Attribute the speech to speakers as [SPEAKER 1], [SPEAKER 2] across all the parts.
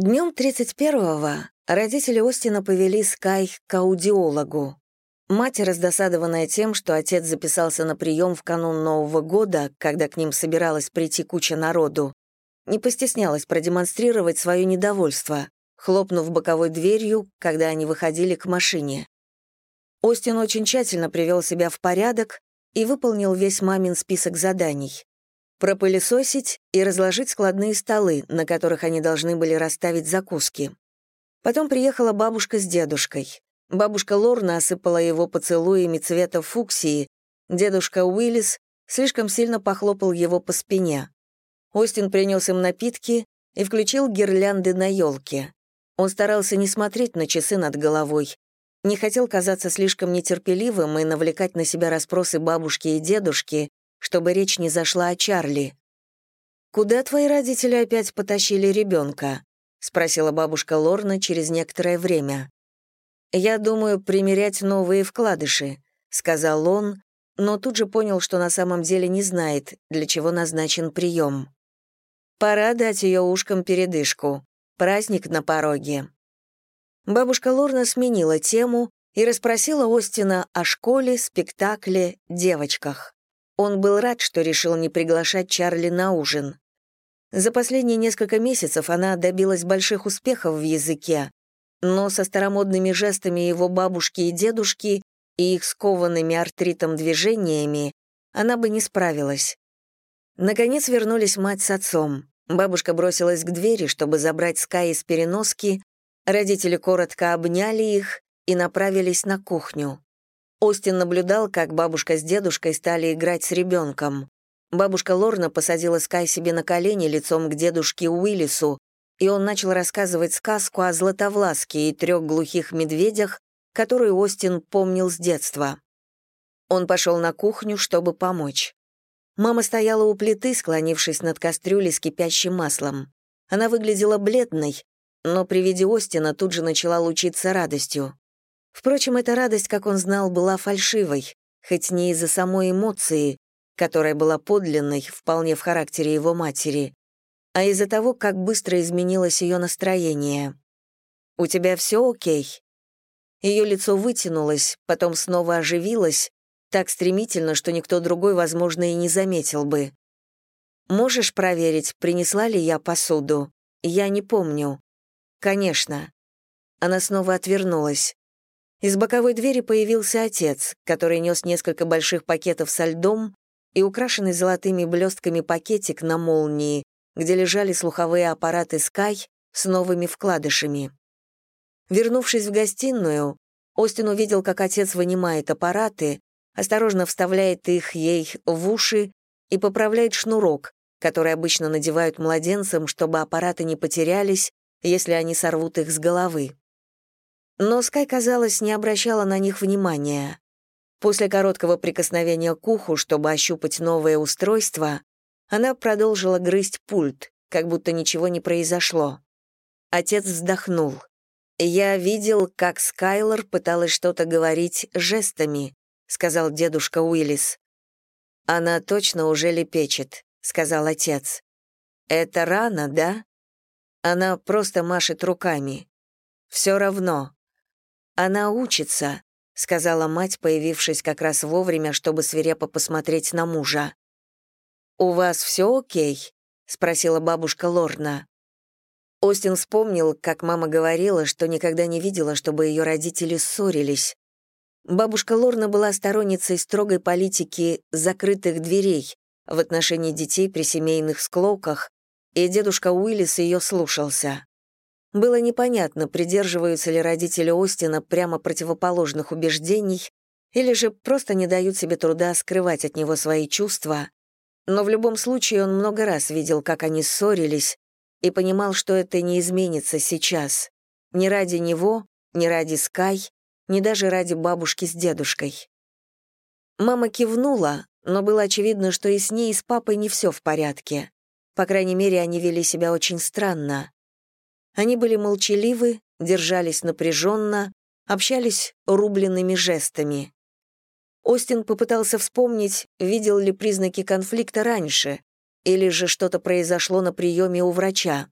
[SPEAKER 1] Днем 31-го родители Остина повели Скай к аудиологу. Мать, раздосадованная тем, что отец записался на прием в канун Нового года, когда к ним собиралась прийти куча народу, не постеснялась продемонстрировать свое недовольство, хлопнув боковой дверью, когда они выходили к машине. Остин очень тщательно привел себя в порядок и выполнил весь мамин список заданий пропылесосить и разложить складные столы, на которых они должны были расставить закуски. Потом приехала бабушка с дедушкой. Бабушка Лорна осыпала его поцелуями цвета фуксии, дедушка Уиллис слишком сильно похлопал его по спине. Остин принес им напитки и включил гирлянды на елке. Он старался не смотреть на часы над головой, не хотел казаться слишком нетерпеливым и навлекать на себя расспросы бабушки и дедушки, чтобы речь не зашла о Чарли. «Куда твои родители опять потащили ребенка?» — спросила бабушка Лорна через некоторое время. «Я думаю, примерять новые вкладыши», — сказал он, но тут же понял, что на самом деле не знает, для чего назначен прием. «Пора дать ее ушкам передышку. Праздник на пороге». Бабушка Лорна сменила тему и расспросила Остина о школе, спектакле, девочках. Он был рад, что решил не приглашать Чарли на ужин. За последние несколько месяцев она добилась больших успехов в языке, но со старомодными жестами его бабушки и дедушки и их скованными артритом движениями она бы не справилась. Наконец вернулись мать с отцом. Бабушка бросилась к двери, чтобы забрать Скай из переноски, родители коротко обняли их и направились на кухню. Остин наблюдал, как бабушка с дедушкой стали играть с ребенком. Бабушка Лорна посадила Скай себе на колени лицом к дедушке Уиллису, и он начал рассказывать сказку о Златовласке и трех глухих медведях, которую Остин помнил с детства. Он пошел на кухню, чтобы помочь. Мама стояла у плиты, склонившись над кастрюлей с кипящим маслом. Она выглядела бледной, но при виде Остина тут же начала лучиться радостью. Впрочем, эта радость, как он знал, была фальшивой, хоть не из-за самой эмоции, которая была подлинной, вполне в характере его матери, а из-за того, как быстро изменилось ее настроение. «У тебя все окей?» Ее лицо вытянулось, потом снова оживилось, так стремительно, что никто другой, возможно, и не заметил бы. «Можешь проверить, принесла ли я посуду? Я не помню». «Конечно». Она снова отвернулась. Из боковой двери появился отец, который нес несколько больших пакетов со льдом и украшенный золотыми блестками пакетик на молнии, где лежали слуховые аппараты Sky с новыми вкладышами. Вернувшись в гостиную, Остин увидел, как отец вынимает аппараты, осторожно вставляет их ей в уши и поправляет шнурок, который обычно надевают младенцам, чтобы аппараты не потерялись, если они сорвут их с головы. Но Скай, казалось, не обращала на них внимания. После короткого прикосновения к уху, чтобы ощупать новое устройство, она продолжила грызть пульт, как будто ничего не произошло. Отец вздохнул. «Я видел, как Скайлор пыталась что-то говорить жестами», — сказал дедушка Уиллис. «Она точно уже лепечет», — сказал отец. «Это рано, да?» Она просто машет руками. «Все равно, «Она учится», — сказала мать, появившись как раз вовремя, чтобы свирепо посмотреть на мужа. «У вас все окей?» — спросила бабушка Лорна. Остин вспомнил, как мама говорила, что никогда не видела, чтобы ее родители ссорились. Бабушка Лорна была сторонницей строгой политики закрытых дверей в отношении детей при семейных склоках, и дедушка Уиллис ее слушался. Было непонятно, придерживаются ли родители Остина прямо противоположных убеждений или же просто не дают себе труда скрывать от него свои чувства, но в любом случае он много раз видел, как они ссорились, и понимал, что это не изменится сейчас. Ни ради него, ни ради Скай, ни даже ради бабушки с дедушкой. Мама кивнула, но было очевидно, что и с ней, и с папой не все в порядке. По крайней мере, они вели себя очень странно. Они были молчаливы, держались напряженно, общались рубленными жестами. Остин попытался вспомнить, видел ли признаки конфликта раньше, или же что-то произошло на приеме у врача.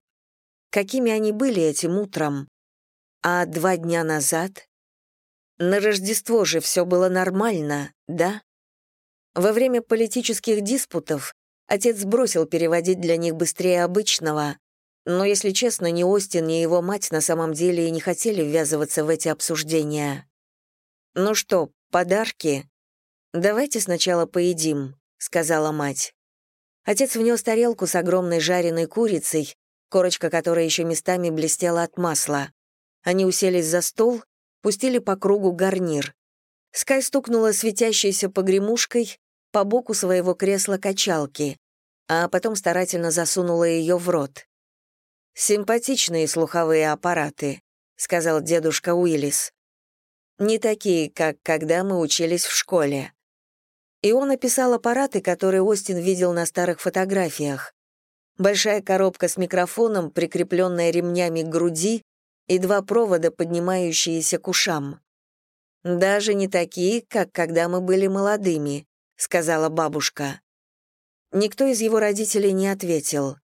[SPEAKER 1] какими они были этим утром. А два дня назад? На Рождество же все было нормально, да? Во время политических диспутов отец бросил переводить для них быстрее обычного, но, если честно, ни Остин, ни его мать на самом деле и не хотели ввязываться в эти обсуждения. «Ну что, подарки?» «Давайте сначала поедим», — сказала мать. Отец внес тарелку с огромной жареной курицей, корочка которой еще местами блестела от масла. Они уселись за стол, пустили по кругу гарнир. Скай стукнула светящейся погремушкой по боку своего кресла качалки, а потом старательно засунула ее в рот. «Симпатичные слуховые аппараты», — сказал дедушка Уиллис. «Не такие, как когда мы учились в школе». И он описал аппараты, которые Остин видел на старых фотографиях. Большая коробка с микрофоном, прикрепленная ремнями к груди, и два провода, поднимающиеся к ушам. «Даже не такие, как когда мы были молодыми», — сказала бабушка. Никто из его родителей не ответил.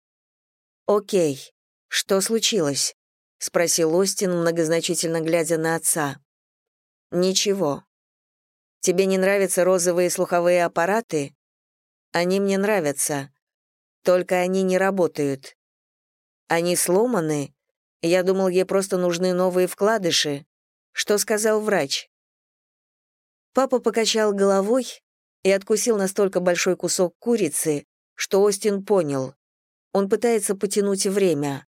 [SPEAKER 1] «Окей, «Что случилось?» — спросил Остин, многозначительно глядя на отца. «Ничего. Тебе не нравятся розовые слуховые аппараты? Они мне нравятся. Только они не работают. Они сломаны? Я думал, ей просто нужны новые вкладыши. Что сказал врач?» Папа покачал головой и откусил настолько большой кусок курицы, что Остин понял. Он пытается потянуть время.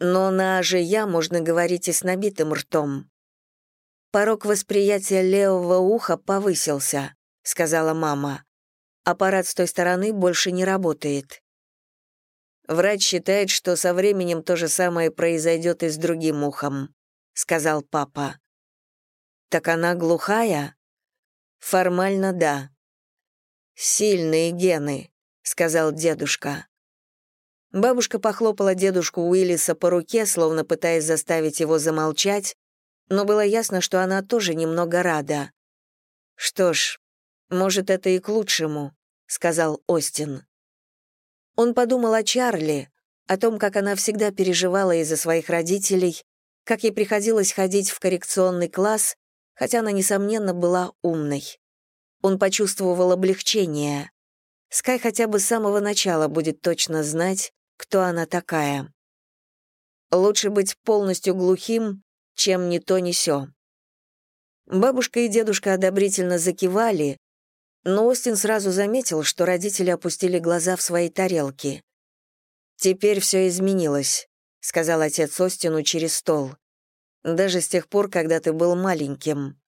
[SPEAKER 1] Но на же я можно говорить и с набитым ртом. Порог восприятия левого уха повысился, сказала мама. Аппарат с той стороны больше не работает. Врач считает, что со временем то же самое произойдет и с другим ухом, сказал папа. Так она глухая? Формально да. Сильные гены, сказал дедушка. Бабушка похлопала дедушку Уиллиса по руке, словно пытаясь заставить его замолчать, но было ясно, что она тоже немного рада. «Что ж, может, это и к лучшему», — сказал Остин. Он подумал о Чарли, о том, как она всегда переживала из-за своих родителей, как ей приходилось ходить в коррекционный класс, хотя она, несомненно, была умной. Он почувствовал облегчение. Скай хотя бы с самого начала будет точно знать, кто она такая. Лучше быть полностью глухим, чем ни то, ни сё. Бабушка и дедушка одобрительно закивали, но Остин сразу заметил, что родители опустили глаза в свои тарелки. «Теперь все изменилось», — сказал отец Остину через стол. «Даже с тех пор, когда ты был маленьким.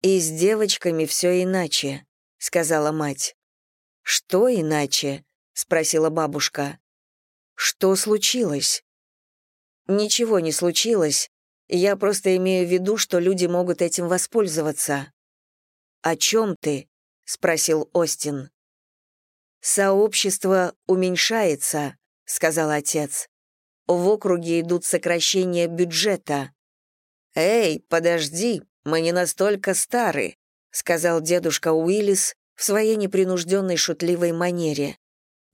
[SPEAKER 1] И с девочками все иначе», — сказала мать. «Что иначе?» — спросила бабушка. Что случилось? Ничего не случилось. Я просто имею в виду, что люди могут этим воспользоваться. О чем ты? спросил Остин. Сообщество уменьшается, сказал отец. В округе идут сокращения бюджета. Эй, подожди, мы не настолько стары, сказал дедушка Уиллис в своей непринужденной шутливой манере.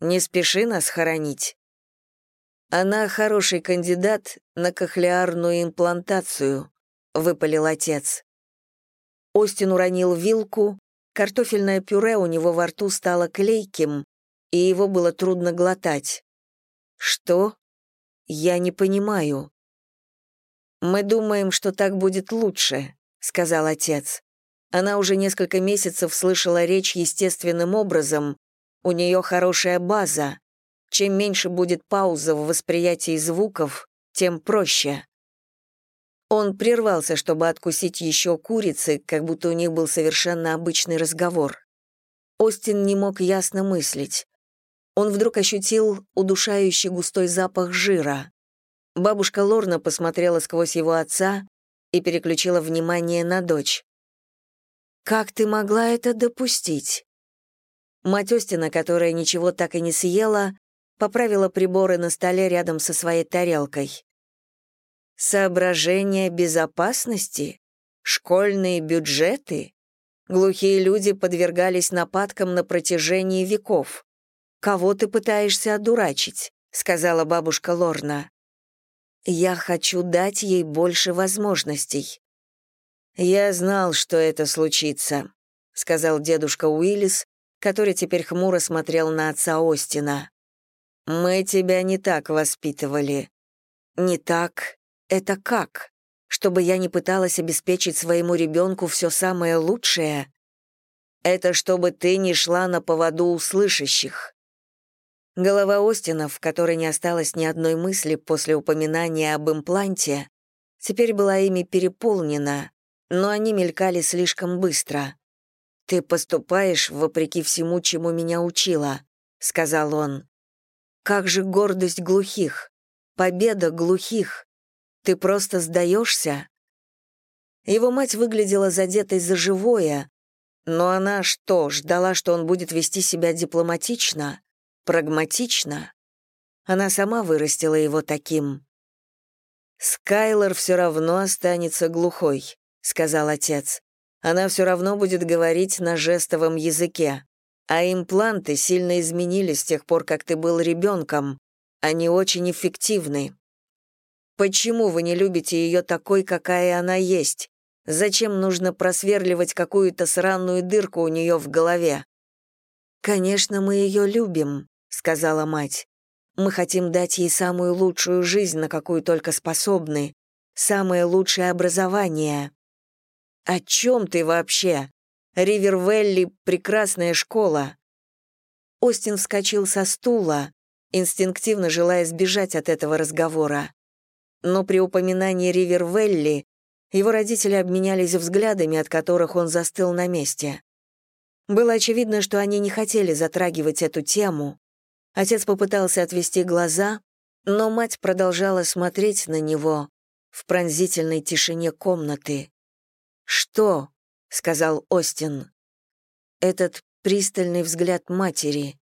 [SPEAKER 1] Не спеши нас хоронить. «Она хороший кандидат на кохлеарную имплантацию», — выпалил отец. Остин уронил вилку, картофельное пюре у него во рту стало клейким, и его было трудно глотать. «Что? Я не понимаю». «Мы думаем, что так будет лучше», — сказал отец. Она уже несколько месяцев слышала речь естественным образом, у нее хорошая база, чем меньше будет пауза в восприятии звуков, тем проще. Он прервался, чтобы откусить еще курицы, как будто у них был совершенно обычный разговор. Остин не мог ясно мыслить. Он вдруг ощутил удушающий густой запах жира. Бабушка Лорна посмотрела сквозь его отца и переключила внимание на дочь. «Как ты могла это допустить?» Мать Остина, которая ничего так и не съела, поправила приборы на столе рядом со своей тарелкой. Соображения безопасности? Школьные бюджеты? Глухие люди подвергались нападкам на протяжении веков. «Кого ты пытаешься одурачить?» — сказала бабушка Лорна. Я хочу дать ей больше возможностей».
[SPEAKER 2] «Я знал, что это случится», — сказал дедушка Уиллис, который теперь хмуро смотрел на отца Остина. «Мы тебя не так воспитывали».
[SPEAKER 1] «Не так? Это как? Чтобы я не пыталась обеспечить своему ребенку все самое лучшее?»
[SPEAKER 2] «Это чтобы ты не шла на поводу у слышащих».
[SPEAKER 1] Голова Остина, в которой не осталось ни одной мысли после упоминания об импланте, теперь была ими переполнена, но они мелькали слишком быстро. «Ты поступаешь вопреки всему, чему меня учила», — сказал он. «Как же гордость глухих, победа глухих. Ты просто сдаешься?» Его мать выглядела задетой за живое, но она что, ждала, что он будет вести себя дипломатично, прагматично? Она сама вырастила его таким. «Скайлор все равно останется глухой», — сказал отец она все равно будет говорить на жестовом языке. А импланты сильно изменились с тех пор, как ты был ребенком. Они очень эффективны. Почему вы не любите ее такой, какая она есть? Зачем нужно просверливать какую-то сраную дырку у нее в голове? «Конечно, мы ее любим», — сказала мать. «Мы хотим дать ей самую лучшую жизнь, на какую только способны, самое лучшее образование. «О чем ты вообще? Ривервелли — прекрасная школа». Остин вскочил со стула, инстинктивно желая сбежать от этого разговора. Но при упоминании Ривервелли его родители обменялись взглядами, от которых он застыл на месте. Было очевидно, что они не хотели затрагивать эту тему. Отец попытался отвести глаза, но мать продолжала смотреть на него в пронзительной тишине комнаты. «Что?» — сказал Остин. Этот пристальный взгляд матери.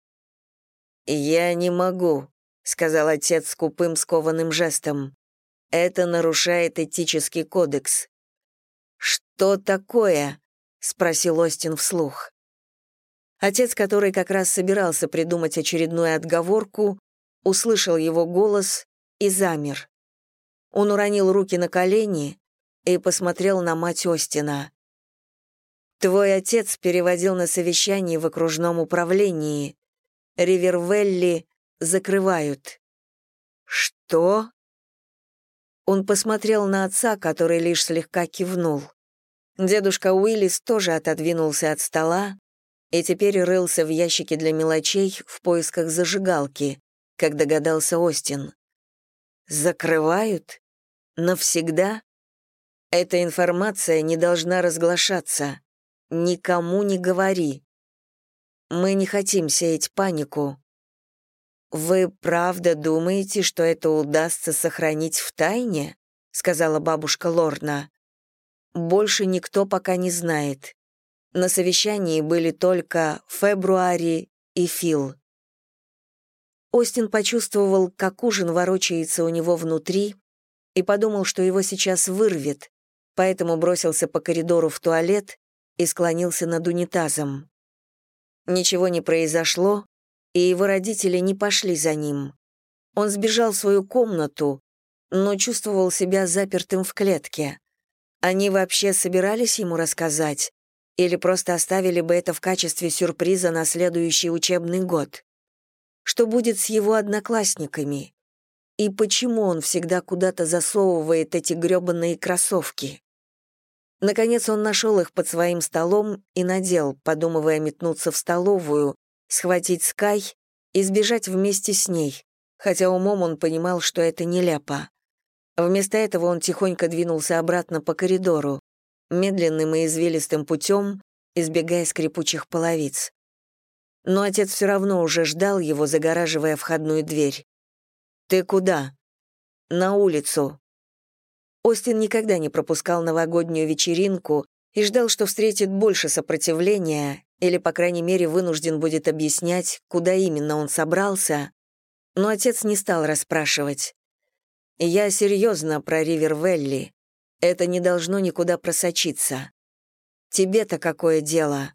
[SPEAKER 1] «Я не могу», — сказал отец скупым скованным жестом. «Это нарушает этический кодекс». «Что такое?» — спросил Остин вслух. Отец, который как раз собирался придумать очередную отговорку, услышал его голос и замер. Он уронил руки на колени, и посмотрел на мать Остина. «Твой отец переводил на совещании в окружном управлении. Ривервелли закрывают». «Что?» Он посмотрел на отца, который лишь слегка кивнул. Дедушка Уиллис тоже отодвинулся от стола и теперь рылся в ящике для мелочей в поисках зажигалки, как догадался Остин. «Закрывают? Навсегда?» Эта информация не должна разглашаться. Никому не говори. Мы не хотим сеять панику. Вы правда думаете, что это удастся сохранить в тайне? сказала бабушка Лорна. Больше никто пока не знает. На совещании были только Фебруари и Фил. Остин почувствовал, как ужин ворочается у него внутри, и подумал, что его сейчас вырвет, поэтому бросился по коридору в туалет и склонился над унитазом. Ничего не произошло, и его родители не пошли за ним. Он сбежал в свою комнату, но чувствовал себя запертым в клетке. Они вообще собирались ему рассказать или просто оставили бы это в качестве сюрприза на следующий учебный год? Что будет с его одноклассниками? И почему он всегда куда-то засовывает эти грёбаные кроссовки? Наконец он нашел их под своим столом и надел, подумывая метнуться в столовую, схватить Скай и сбежать вместе с ней, хотя умом он понимал, что это нелепо. Вместо этого он тихонько двинулся обратно по коридору, медленным и извилистым путем, избегая скрипучих половиц. Но отец все равно уже ждал его, загораживая входную дверь. «Ты куда?» «На улицу», Остин никогда не пропускал новогоднюю вечеринку и ждал, что встретит больше сопротивления или, по крайней мере, вынужден будет объяснять, куда именно он собрался, но отец не стал расспрашивать. «Я серьезно про Ривервелли. Это не должно никуда просочиться. Тебе-то какое дело?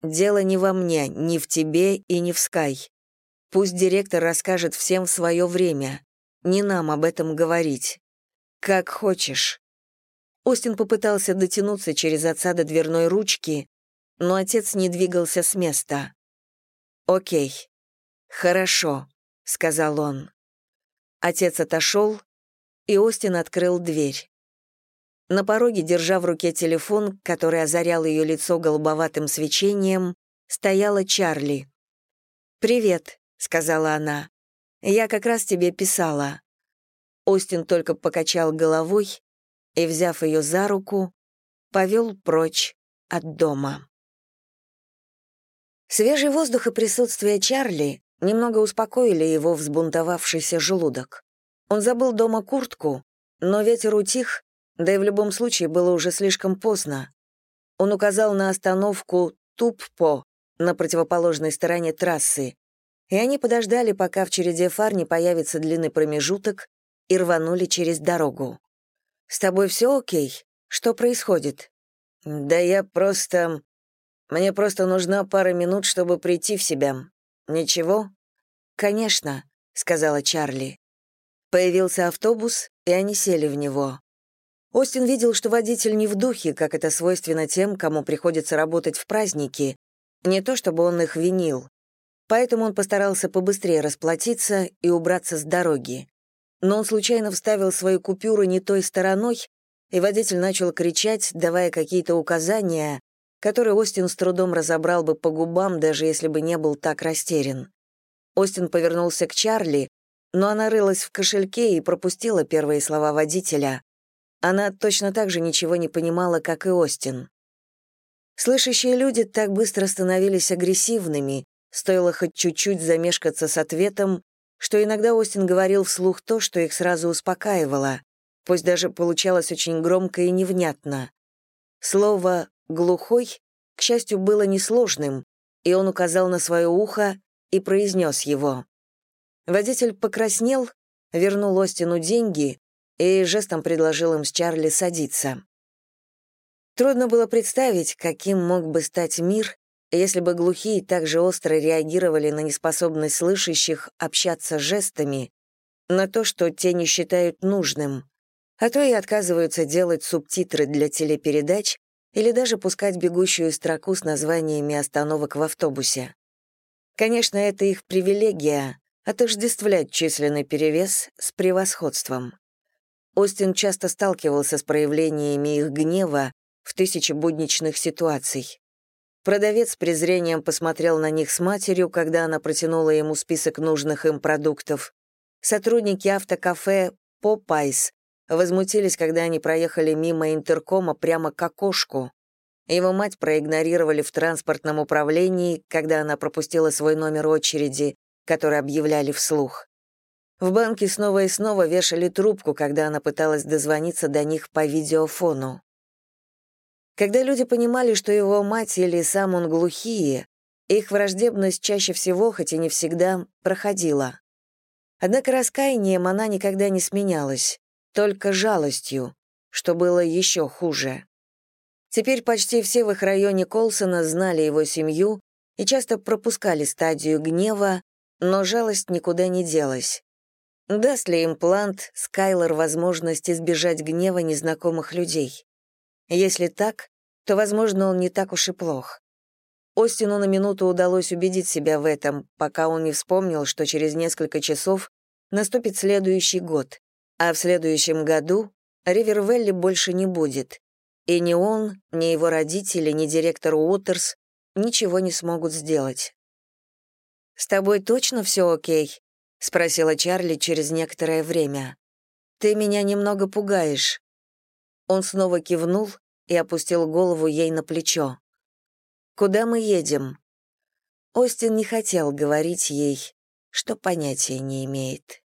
[SPEAKER 1] Дело не во мне, не в тебе и не в Скай. Пусть директор расскажет всем в свое время. не нам об этом говорить. Как хочешь». Остин попытался дотянуться через отца до дверной ручки, но отец не двигался с места. «Окей, хорошо», — сказал он. Отец отошел, и Остин открыл дверь. На пороге, держа в руке телефон, который озарял ее лицо голубоватым свечением, стояла Чарли. «Привет», — сказала она. «Я как раз тебе писала». Остин только покачал головой и, взяв ее за руку, повел прочь от дома. Свежий воздух и присутствие Чарли немного успокоили его взбунтовавшийся желудок. Он забыл дома куртку, но ветер утих, да и в любом случае было уже слишком поздно. Он указал на остановку Туппо на противоположной стороне трассы, и они подождали, пока в череде фар не появится длинный промежуток, и рванули через дорогу. «С тобой все окей? Что происходит?» «Да я просто... Мне просто нужна пара минут, чтобы прийти в себя. Ничего?» «Конечно», — сказала Чарли. Появился автобус, и они сели в него. Остин видел, что водитель не в духе, как это свойственно тем, кому приходится работать в праздники. Не то чтобы он их винил. Поэтому он постарался побыстрее расплатиться и убраться с дороги. Но он случайно вставил свою купюру не той стороной, и водитель начал кричать, давая какие-то указания, которые Остин с трудом разобрал бы по губам, даже если бы не был так растерян. Остин повернулся к Чарли, но она рылась в кошельке и пропустила первые слова водителя. Она точно так же ничего не понимала, как и Остин. Слышащие люди так быстро становились агрессивными, стоило хоть чуть-чуть замешкаться с ответом, что иногда Остин говорил вслух то, что их сразу успокаивало, пусть даже получалось очень громко и невнятно. Слово «глухой», к счастью, было несложным, и он указал на свое ухо и произнес его. Водитель покраснел, вернул Остину деньги и жестом предложил им с Чарли садиться. Трудно было представить, каким мог бы стать мир, если бы глухие так же остро реагировали на неспособность слышащих общаться жестами, на то, что те не считают нужным, а то и отказываются делать субтитры для телепередач или даже пускать бегущую строку с названиями остановок в автобусе. Конечно, это их привилегия — отождествлять численный перевес с превосходством. Остин часто сталкивался с проявлениями их гнева в тысячи будничных ситуаций. Продавец с презрением посмотрел на них с матерью, когда она протянула ему список нужных им продуктов. Сотрудники автокафе «Попайс» возмутились, когда они проехали мимо интеркома прямо к окошку. Его мать проигнорировали в транспортном управлении, когда она пропустила свой номер очереди, который объявляли вслух. В банке снова и снова вешали трубку, когда она пыталась дозвониться до них по видеофону. Когда люди понимали, что его мать или сам он глухие, их враждебность чаще всего, хоть и не всегда, проходила. Однако раскаянием она никогда не сменялась, только жалостью, что было еще хуже. Теперь почти все в их районе Колсона знали его семью и часто пропускали стадию гнева, но жалость никуда не делась. Даст ли имплант Скайлор возможность избежать гнева незнакомых людей? Если так, то, возможно, он не так уж и плох. Остину на минуту удалось убедить себя в этом, пока он не вспомнил, что через несколько часов наступит следующий год, а в следующем году Ривервелли больше не будет, и ни он, ни его родители, ни директор Уотерс ничего не смогут сделать. «С тобой точно все окей?» — спросила Чарли через некоторое время. «Ты меня немного пугаешь». Он снова кивнул и опустил голову ей на плечо. «Куда мы едем?» Остин не хотел говорить ей, что понятия не имеет.